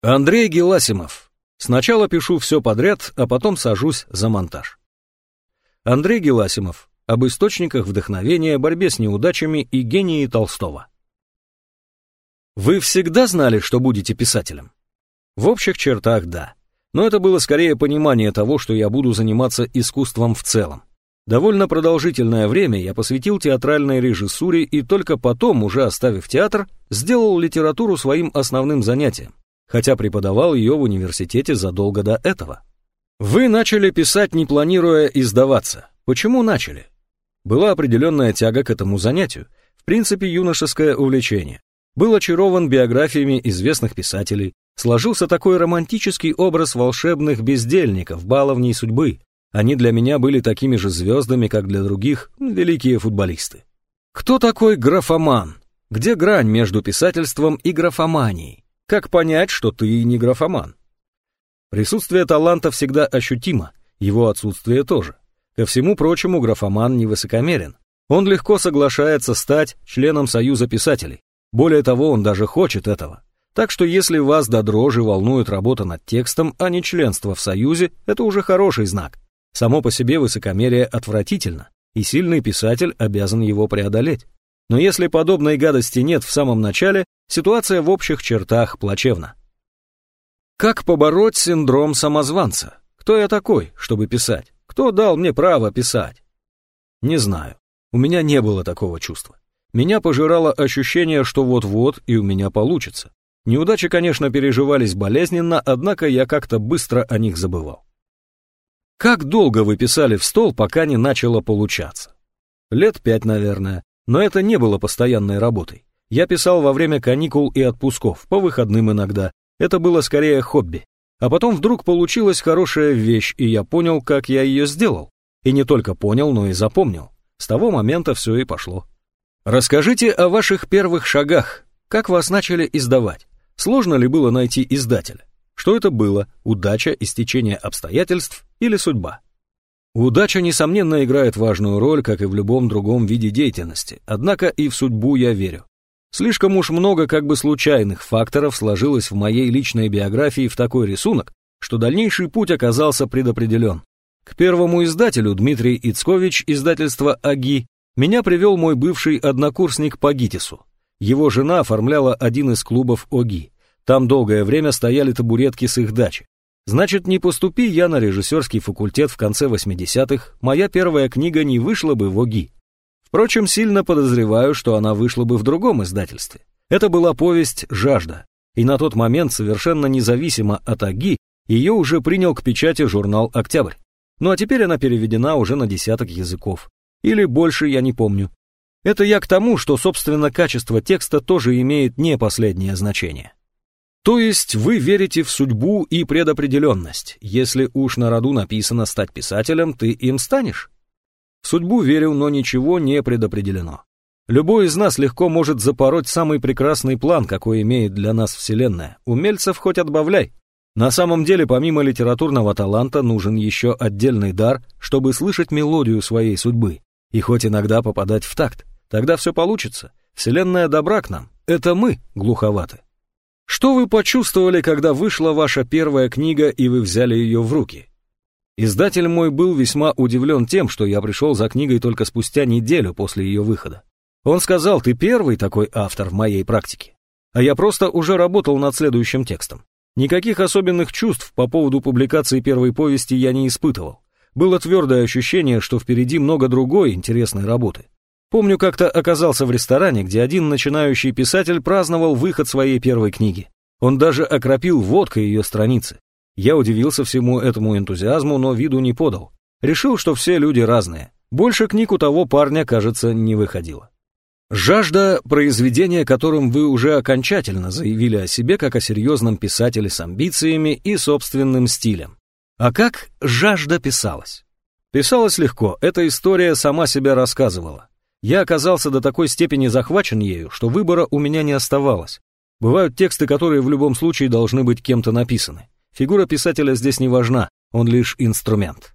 Андрей Геласимов. Сначала пишу все подряд, а потом сажусь за монтаж. Андрей Геласимов. Об источниках вдохновения, борьбе с неудачами и гении Толстого. Вы всегда знали, что будете писателем? В общих чертах да. Но это было скорее понимание того, что я буду заниматься искусством в целом. Довольно продолжительное время я посвятил театральной режиссуре и только потом, уже оставив театр, сделал литературу своим основным занятием, хотя преподавал ее в университете задолго до этого. Вы начали писать, не планируя издаваться. Почему начали? Была определенная тяга к этому занятию, в принципе юношеское увлечение. Был очарован биографиями известных писателей, сложился такой романтический образ волшебных бездельников, баловней судьбы, они для меня были такими же звездами, как для других великие футболисты. Кто такой графоман? Где грань между писательством и графоманией? Как понять, что ты не графоман? Присутствие таланта всегда ощутимо, его отсутствие тоже. Ко всему прочему, графоман невысокомерен. Он легко соглашается стать членом Союза писателей. Более того, он даже хочет этого. Так что если вас до дрожи волнует работа над текстом, а не членство в Союзе, это уже хороший знак. Само по себе высокомерие отвратительно, и сильный писатель обязан его преодолеть. Но если подобной гадости нет в самом начале, ситуация в общих чертах плачевна. Как побороть синдром самозванца? Кто я такой, чтобы писать? Кто дал мне право писать? Не знаю. У меня не было такого чувства. Меня пожирало ощущение, что вот-вот и у меня получится. Неудачи, конечно, переживались болезненно, однако я как-то быстро о них забывал. Как долго вы писали в стол, пока не начало получаться? Лет пять, наверное, но это не было постоянной работой. Я писал во время каникул и отпусков, по выходным иногда. Это было скорее хобби. А потом вдруг получилась хорошая вещь, и я понял, как я ее сделал. И не только понял, но и запомнил. С того момента все и пошло. Расскажите о ваших первых шагах. Как вас начали издавать? Сложно ли было найти издателя? Что это было, удача, истечение обстоятельств или судьба? Удача, несомненно, играет важную роль, как и в любом другом виде деятельности, однако и в судьбу я верю. Слишком уж много как бы случайных факторов сложилось в моей личной биографии в такой рисунок, что дальнейший путь оказался предопределен. К первому издателю Дмитрий Ицкович, издательство «Аги», меня привел мой бывший однокурсник по ГИТИСу. Его жена оформляла один из клубов ОГИ. Там долгое время стояли табуретки с их дачи. Значит, не поступи я на режиссерский факультет в конце 80-х, моя первая книга не вышла бы в ОГИ. Впрочем, сильно подозреваю, что она вышла бы в другом издательстве. Это была повесть «Жажда», и на тот момент, совершенно независимо от ОГИ, ее уже принял к печати журнал «Октябрь». Ну а теперь она переведена уже на десяток языков. Или больше, я не помню. Это я к тому, что, собственно, качество текста тоже имеет не последнее значение. То есть вы верите в судьбу и предопределенность. Если уж на роду написано стать писателем, ты им станешь? В судьбу верю, но ничего не предопределено. Любой из нас легко может запороть самый прекрасный план, какой имеет для нас Вселенная. Умельцев хоть отбавляй. На самом деле, помимо литературного таланта, нужен еще отдельный дар, чтобы слышать мелодию своей судьбы. И хоть иногда попадать в такт. Тогда все получится. Вселенная добра к нам. Это мы глуховаты. Что вы почувствовали, когда вышла ваша первая книга и вы взяли ее в руки? Издатель мой был весьма удивлен тем, что я пришел за книгой только спустя неделю после ее выхода. Он сказал, ты первый такой автор в моей практике. А я просто уже работал над следующим текстом. Никаких особенных чувств по поводу публикации первой повести я не испытывал. Было твердое ощущение, что впереди много другой интересной работы. Помню, как-то оказался в ресторане, где один начинающий писатель праздновал выход своей первой книги. Он даже окропил водкой ее страницы. Я удивился всему этому энтузиазму, но виду не подал. Решил, что все люди разные. Больше книг у того парня, кажется, не выходило. «Жажда» — произведение, которым вы уже окончательно заявили о себе как о серьезном писателе с амбициями и собственным стилем. А как «Жажда» писалась? Писалось легко, эта история сама себя рассказывала. Я оказался до такой степени захвачен ею, что выбора у меня не оставалось. Бывают тексты, которые в любом случае должны быть кем-то написаны. Фигура писателя здесь не важна, он лишь инструмент.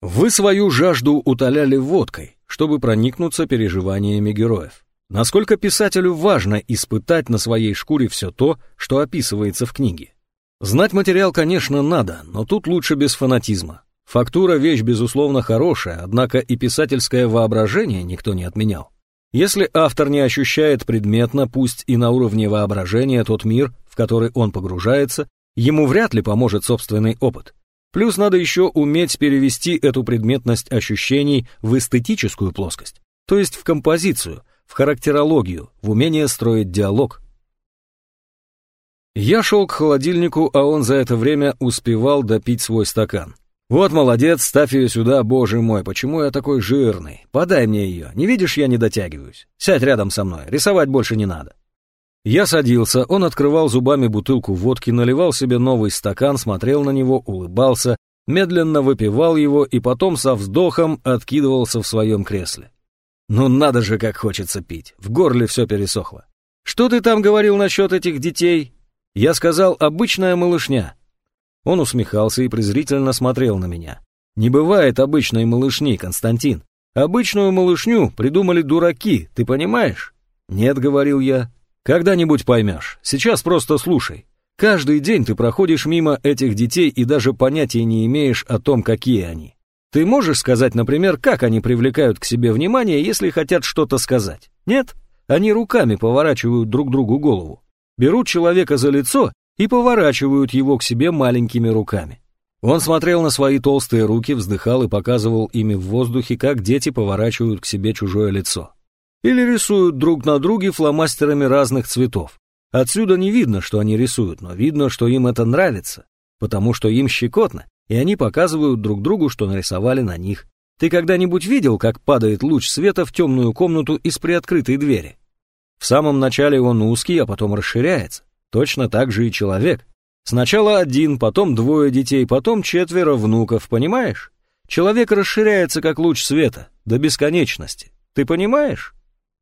Вы свою жажду утоляли водкой, чтобы проникнуться переживаниями героев. Насколько писателю важно испытать на своей шкуре все то, что описывается в книге. Знать материал, конечно, надо, но тут лучше без фанатизма. Фактура – вещь, безусловно, хорошая, однако и писательское воображение никто не отменял. Если автор не ощущает предметно, пусть и на уровне воображения, тот мир, в который он погружается, ему вряд ли поможет собственный опыт. Плюс надо еще уметь перевести эту предметность ощущений в эстетическую плоскость, то есть в композицию, в характерологию, в умение строить диалог. Я шел к холодильнику, а он за это время успевал допить свой стакан. «Вот молодец, ставь ее сюда, боже мой, почему я такой жирный? Подай мне ее, не видишь, я не дотягиваюсь. Сядь рядом со мной, рисовать больше не надо». Я садился, он открывал зубами бутылку водки, наливал себе новый стакан, смотрел на него, улыбался, медленно выпивал его и потом со вздохом откидывался в своем кресле. «Ну надо же, как хочется пить, в горле все пересохло. Что ты там говорил насчет этих детей?» Я сказал «обычная малышня». Он усмехался и презрительно смотрел на меня. «Не бывает обычной малышни, Константин. Обычную малышню придумали дураки, ты понимаешь?» «Нет», — говорил я. «Когда-нибудь поймешь. Сейчас просто слушай. Каждый день ты проходишь мимо этих детей и даже понятия не имеешь о том, какие они. Ты можешь сказать, например, как они привлекают к себе внимание, если хотят что-то сказать? Нет? Они руками поворачивают друг другу голову. Берут человека за лицо и поворачивают его к себе маленькими руками. Он смотрел на свои толстые руки, вздыхал и показывал ими в воздухе, как дети поворачивают к себе чужое лицо. Или рисуют друг на друге фломастерами разных цветов. Отсюда не видно, что они рисуют, но видно, что им это нравится, потому что им щекотно, и они показывают друг другу, что нарисовали на них. Ты когда-нибудь видел, как падает луч света в темную комнату из приоткрытой двери? В самом начале он узкий, а потом расширяется. Точно так же и человек. Сначала один, потом двое детей, потом четверо внуков, понимаешь? Человек расширяется, как луч света, до бесконечности. Ты понимаешь?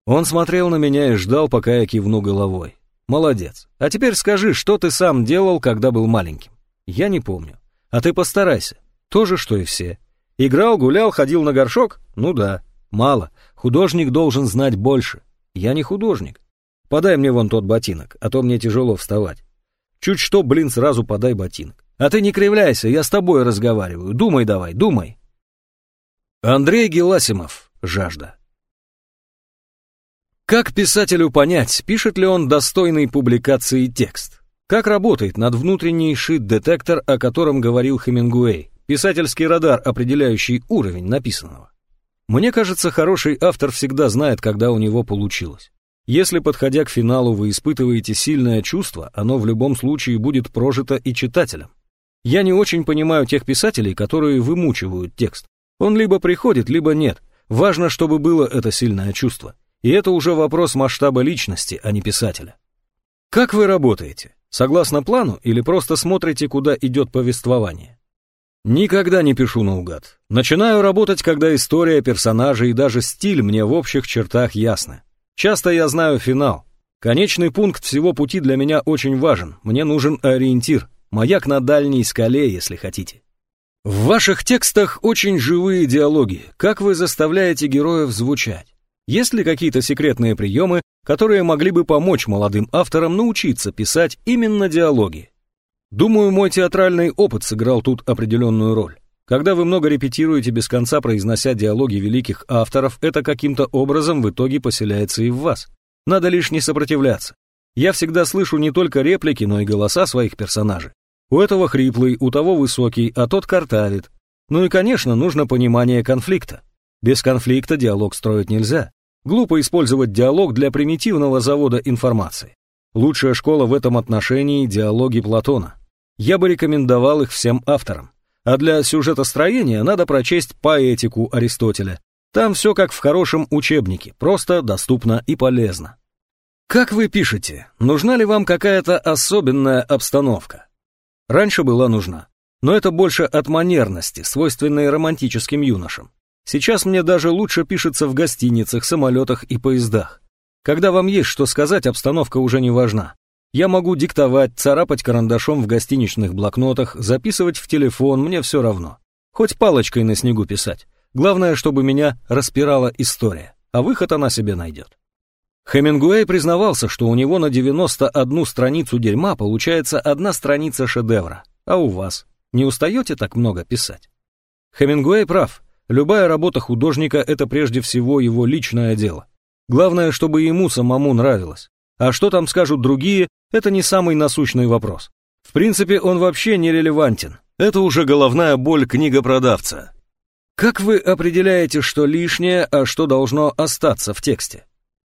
Он смотрел на меня и ждал, пока я кивну головой. Молодец. А теперь скажи, что ты сам делал, когда был маленьким? Я не помню. А ты постарайся. То же, что и все. Играл, гулял, ходил на горшок? Ну да. Мало. Художник должен знать больше. Я не художник. Подай мне вон тот ботинок, а то мне тяжело вставать. Чуть что, блин, сразу подай ботинок. А ты не кривляйся, я с тобой разговариваю. Думай давай, думай. Андрей Геласимов. Жажда. Как писателю понять, пишет ли он достойный публикации текст? Как работает над внутренний шит-детектор, о котором говорил Хемингуэй? Писательский радар, определяющий уровень написанного. Мне кажется, хороший автор всегда знает, когда у него получилось. Если, подходя к финалу, вы испытываете сильное чувство, оно в любом случае будет прожито и читателем. Я не очень понимаю тех писателей, которые вымучивают текст. Он либо приходит, либо нет. Важно, чтобы было это сильное чувство. И это уже вопрос масштаба личности, а не писателя. Как вы работаете? Согласно плану или просто смотрите, куда идет повествование? Никогда не пишу наугад. Начинаю работать, когда история, персонажи и даже стиль мне в общих чертах ясны. Часто я знаю финал. Конечный пункт всего пути для меня очень важен. Мне нужен ориентир, маяк на дальней скале, если хотите. В ваших текстах очень живые диалоги. Как вы заставляете героев звучать? Есть ли какие-то секретные приемы, которые могли бы помочь молодым авторам научиться писать именно диалоги? Думаю, мой театральный опыт сыграл тут определенную роль. Когда вы много репетируете без конца, произнося диалоги великих авторов, это каким-то образом в итоге поселяется и в вас. Надо лишь не сопротивляться. Я всегда слышу не только реплики, но и голоса своих персонажей. У этого хриплый, у того высокий, а тот картавит. Ну и, конечно, нужно понимание конфликта. Без конфликта диалог строить нельзя. Глупо использовать диалог для примитивного завода информации. Лучшая школа в этом отношении – диалоги Платона. Я бы рекомендовал их всем авторам. А для сюжетостроения надо прочесть поэтику Аристотеля. Там все как в хорошем учебнике, просто, доступно и полезно. Как вы пишете, нужна ли вам какая-то особенная обстановка? Раньше была нужна, но это больше от манерности, свойственной романтическим юношам. Сейчас мне даже лучше пишется в гостиницах, самолетах и поездах. Когда вам есть что сказать, обстановка уже не важна. Я могу диктовать, царапать карандашом в гостиничных блокнотах, записывать в телефон, мне все равно. Хоть палочкой на снегу писать. Главное, чтобы меня распирала история, а выход она себе найдет. Хемингуэй признавался, что у него на 91 страницу дерьма получается одна страница шедевра. А у вас? Не устаете так много писать? Хемингуэй прав. Любая работа художника — это прежде всего его личное дело. Главное, чтобы ему самому нравилось. А что там скажут другие, это не самый насущный вопрос. В принципе, он вообще не релевантен. Это уже головная боль книгопродавца. Как вы определяете, что лишнее, а что должно остаться в тексте?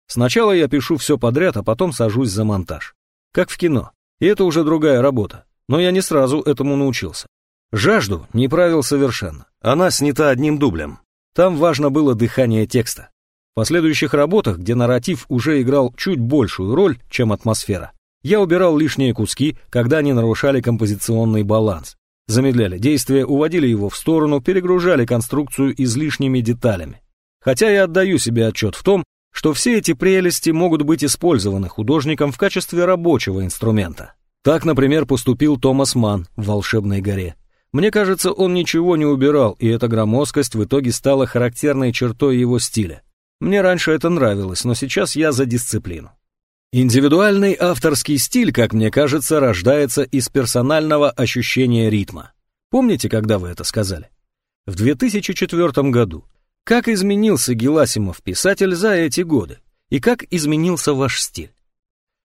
Сначала я пишу все подряд, а потом сажусь за монтаж. Как в кино. И это уже другая работа. Но я не сразу этому научился. Жажду не правил совершенно. Она снята одним дублем. Там важно было дыхание текста. В последующих работах, где нарратив уже играл чуть большую роль, чем атмосфера, я убирал лишние куски, когда они нарушали композиционный баланс. Замедляли действие, уводили его в сторону, перегружали конструкцию излишними деталями. Хотя я отдаю себе отчет в том, что все эти прелести могут быть использованы художником в качестве рабочего инструмента. Так, например, поступил Томас Ман в «Волшебной горе». Мне кажется, он ничего не убирал, и эта громоздкость в итоге стала характерной чертой его стиля. Мне раньше это нравилось, но сейчас я за дисциплину. Индивидуальный авторский стиль, как мне кажется, рождается из персонального ощущения ритма. Помните, когда вы это сказали? В 2004 году как изменился Геласимов писатель за эти годы? И как изменился ваш стиль?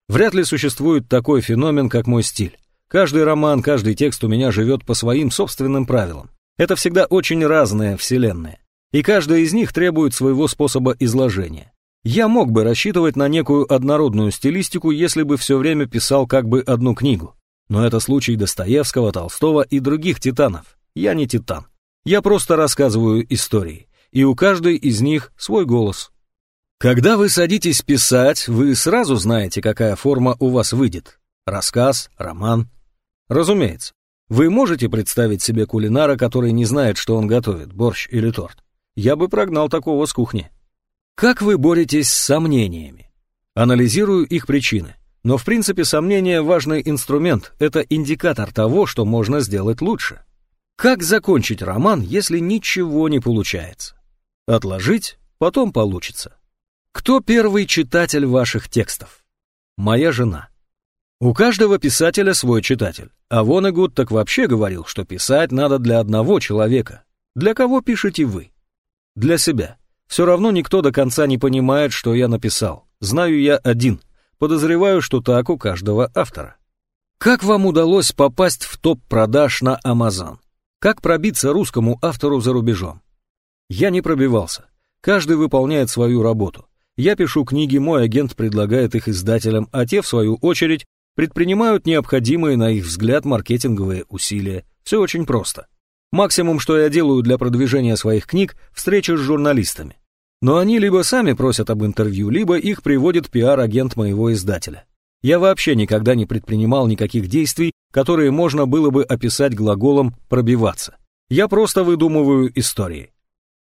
Вряд ли существует такой феномен, как мой стиль. Каждый роман, каждый текст у меня живет по своим собственным правилам. Это всегда очень разная вселенная. И каждая из них требует своего способа изложения. Я мог бы рассчитывать на некую однородную стилистику, если бы все время писал как бы одну книгу. Но это случай Достоевского, Толстого и других титанов. Я не титан. Я просто рассказываю истории и у каждой из них свой голос. Когда вы садитесь писать, вы сразу знаете, какая форма у вас выйдет. Рассказ, роман. Разумеется. Вы можете представить себе кулинара, который не знает, что он готовит, борщ или торт? Я бы прогнал такого с кухни. Как вы боретесь с сомнениями? Анализирую их причины. Но в принципе сомнение важный инструмент, это индикатор того, что можно сделать лучше. Как закончить роман, если ничего не получается? Отложить, потом получится. Кто первый читатель ваших текстов? Моя жена. У каждого писателя свой читатель, а Вонегуд так вообще говорил, что писать надо для одного человека. Для кого пишете вы? Для себя. Все равно никто до конца не понимает, что я написал. Знаю я один. Подозреваю, что так у каждого автора. Как вам удалось попасть в топ продаж на Amazon? Как пробиться русскому автору за рубежом? Я не пробивался. Каждый выполняет свою работу. Я пишу книги, мой агент предлагает их издателям, а те, в свою очередь, предпринимают необходимые, на их взгляд, маркетинговые усилия. Все очень просто. Максимум, что я делаю для продвижения своих книг, встреча с журналистами. Но они либо сами просят об интервью, либо их приводит пиар-агент моего издателя. Я вообще никогда не предпринимал никаких действий, которые можно было бы описать глаголом «пробиваться». Я просто выдумываю истории.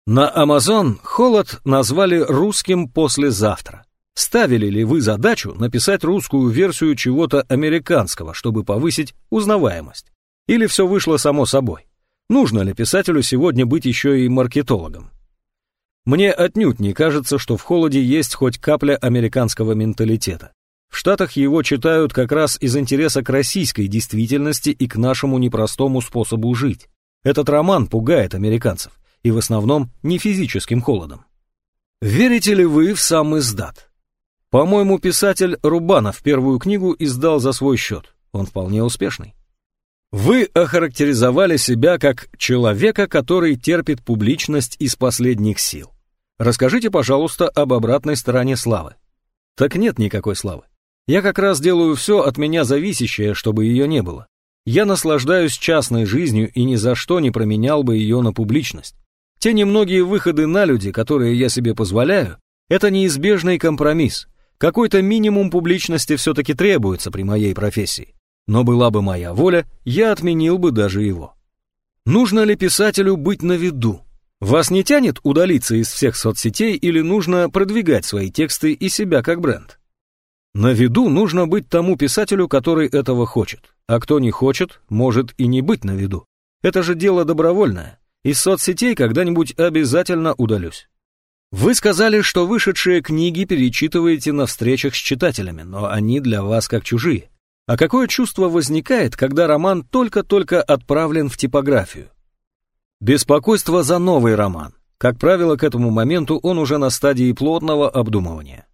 На Amazon холод назвали русским послезавтра. Ставили ли вы задачу написать русскую версию чего-то американского, чтобы повысить узнаваемость? Или все вышло само собой? Нужно ли писателю сегодня быть еще и маркетологом? Мне отнюдь не кажется, что в холоде есть хоть капля американского менталитета. В Штатах его читают как раз из интереса к российской действительности и к нашему непростому способу жить. Этот роман пугает американцев и в основном не физическим холодом. Верите ли вы в сам издат? По-моему, писатель Рубанов первую книгу издал за свой счет. Он вполне успешный. Вы охарактеризовали себя как человека, который терпит публичность из последних сил. Расскажите, пожалуйста, об обратной стороне славы. Так нет никакой славы. Я как раз делаю все от меня зависящее, чтобы ее не было. Я наслаждаюсь частной жизнью и ни за что не променял бы ее на публичность. Те немногие выходы на люди, которые я себе позволяю, это неизбежный компромисс. Какой-то минимум публичности все-таки требуется при моей профессии. Но была бы моя воля, я отменил бы даже его. Нужно ли писателю быть на виду? Вас не тянет удалиться из всех соцсетей или нужно продвигать свои тексты и себя как бренд? На виду нужно быть тому писателю, который этого хочет, а кто не хочет, может и не быть на виду. Это же дело добровольное. Из соцсетей когда-нибудь обязательно удалюсь. Вы сказали, что вышедшие книги перечитываете на встречах с читателями, но они для вас как чужие. А какое чувство возникает, когда роман только-только отправлен в типографию? Беспокойство за новый роман. Как правило, к этому моменту он уже на стадии плотного обдумывания.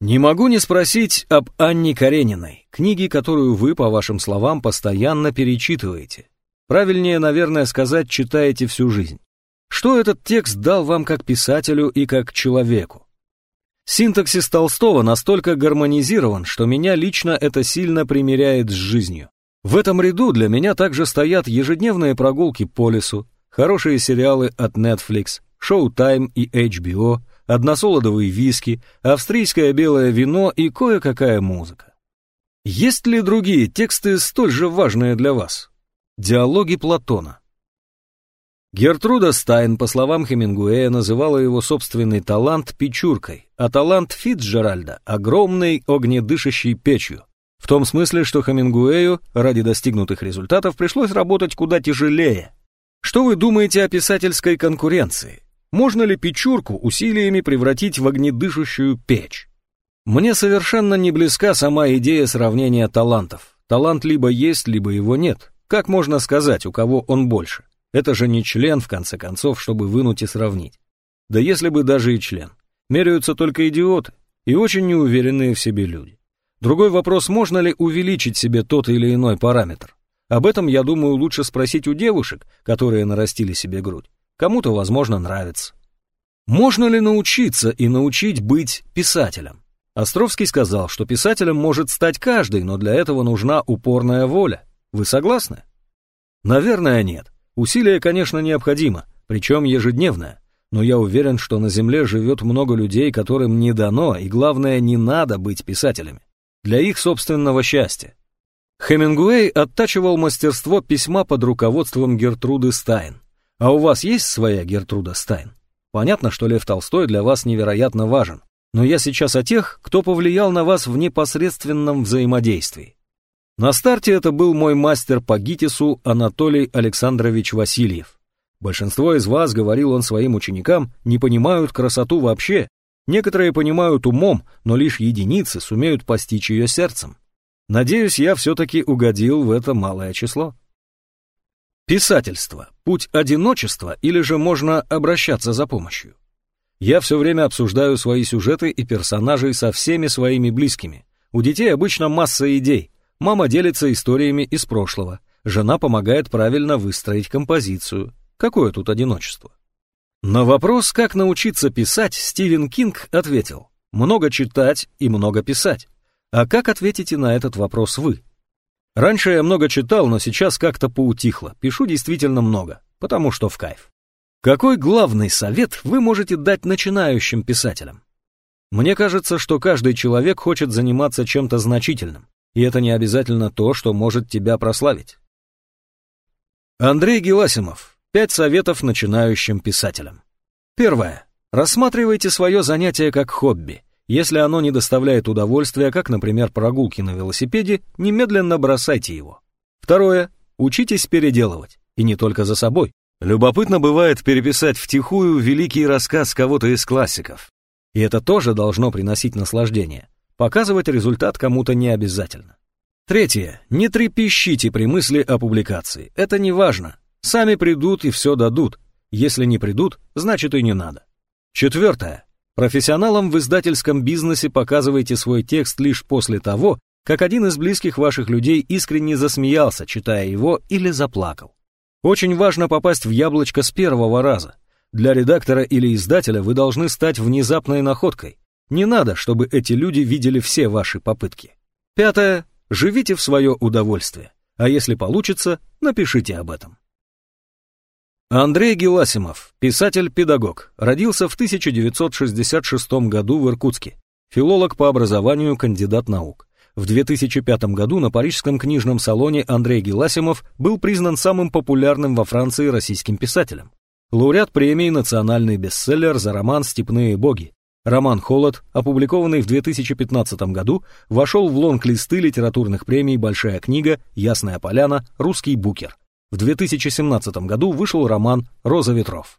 Не могу не спросить об Анне Карениной, книге, которую вы, по вашим словам, постоянно перечитываете. Правильнее, наверное, сказать, читаете всю жизнь. Что этот текст дал вам как писателю и как человеку? Синтаксис Толстого настолько гармонизирован, что меня лично это сильно примиряет с жизнью. В этом ряду для меня также стоят ежедневные прогулки по лесу, хорошие сериалы от Netflix, Showtime и HBO, односолодовые виски, австрийское белое вино и кое-какая музыка. Есть ли другие тексты столь же важные для вас? Диалоги Платона. Гертруда Стайн, по словам Хемингуэя, называла его собственный талант печуркой, а талант Фитджеральда — огромной огнедышащей печью. В том смысле, что Хемингуэю ради достигнутых результатов пришлось работать куда тяжелее. Что вы думаете о писательской конкуренции? Можно ли печурку усилиями превратить в огнедышащую печь? Мне совершенно не близка сама идея сравнения талантов. Талант либо есть, либо его нет. Как можно сказать, у кого он больше? Это же не член, в конце концов, чтобы вынуть и сравнить. Да если бы даже и член. Меряются только идиоты и очень неуверенные в себе люди. Другой вопрос, можно ли увеличить себе тот или иной параметр. Об этом, я думаю, лучше спросить у девушек, которые нарастили себе грудь. Кому-то, возможно, нравится. Можно ли научиться и научить быть писателем? Островский сказал, что писателем может стать каждый, но для этого нужна упорная воля. Вы согласны? Наверное, нет. Усилие, конечно, необходимо, причем ежедневное, но я уверен, что на Земле живет много людей, которым не дано и, главное, не надо быть писателями. Для их собственного счастья. Хемингуэй оттачивал мастерство письма под руководством Гертруды Стайн. А у вас есть своя Гертруда Стайн? Понятно, что Лев Толстой для вас невероятно важен, но я сейчас о тех, кто повлиял на вас в непосредственном взаимодействии. На старте это был мой мастер по ГИТИСу Анатолий Александрович Васильев. Большинство из вас, говорил он своим ученикам, не понимают красоту вообще. Некоторые понимают умом, но лишь единицы сумеют постичь ее сердцем. Надеюсь, я все-таки угодил в это малое число. Писательство. Путь одиночества или же можно обращаться за помощью? Я все время обсуждаю свои сюжеты и персонажей со всеми своими близкими. У детей обычно масса идей, Мама делится историями из прошлого. Жена помогает правильно выстроить композицию. Какое тут одиночество? На вопрос, как научиться писать, Стивен Кинг ответил, много читать и много писать. А как ответите на этот вопрос вы? Раньше я много читал, но сейчас как-то поутихло. Пишу действительно много, потому что в кайф. Какой главный совет вы можете дать начинающим писателям? Мне кажется, что каждый человек хочет заниматься чем-то значительным. И это не обязательно то, что может тебя прославить. Андрей Геласимов. Пять советов начинающим писателям. Первое. Рассматривайте свое занятие как хобби. Если оно не доставляет удовольствия, как, например, прогулки на велосипеде, немедленно бросайте его. Второе. Учитесь переделывать. И не только за собой. Любопытно бывает переписать втихую великий рассказ кого-то из классиков. И это тоже должно приносить наслаждение. Показывать результат кому-то не обязательно. Третье. Не трепещите при мысли о публикации. Это не важно. Сами придут и все дадут. Если не придут, значит и не надо. Четвертое. Профессионалам в издательском бизнесе показывайте свой текст лишь после того, как один из близких ваших людей искренне засмеялся, читая его, или заплакал. Очень важно попасть в яблочко с первого раза. Для редактора или издателя вы должны стать внезапной находкой. Не надо, чтобы эти люди видели все ваши попытки. Пятое. Живите в свое удовольствие. А если получится, напишите об этом. Андрей Геласимов, писатель-педагог, родился в 1966 году в Иркутске. Филолог по образованию, кандидат наук. В 2005 году на парижском книжном салоне Андрей Геласимов был признан самым популярным во Франции российским писателем. Лауреат премии «Национальный бестселлер» за роман «Степные боги», Роман «Холод», опубликованный в 2015 году, вошел в лонг-листы литературных премий «Большая книга», «Ясная поляна», «Русский букер». В 2017 году вышел роман «Роза ветров».